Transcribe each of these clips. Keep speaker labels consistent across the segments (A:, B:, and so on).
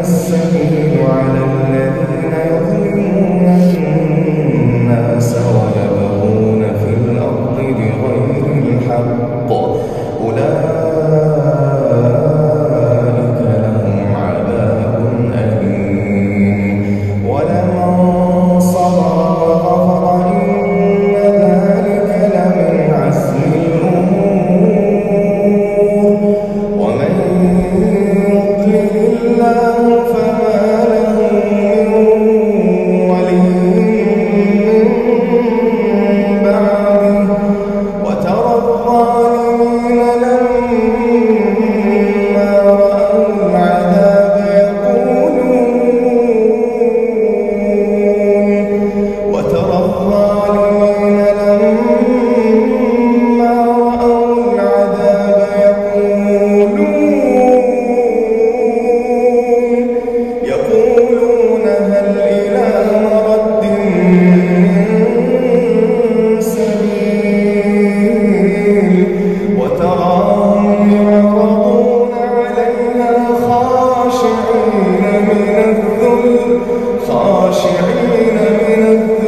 A: السبيل على الذي صالحين من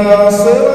A: crianças.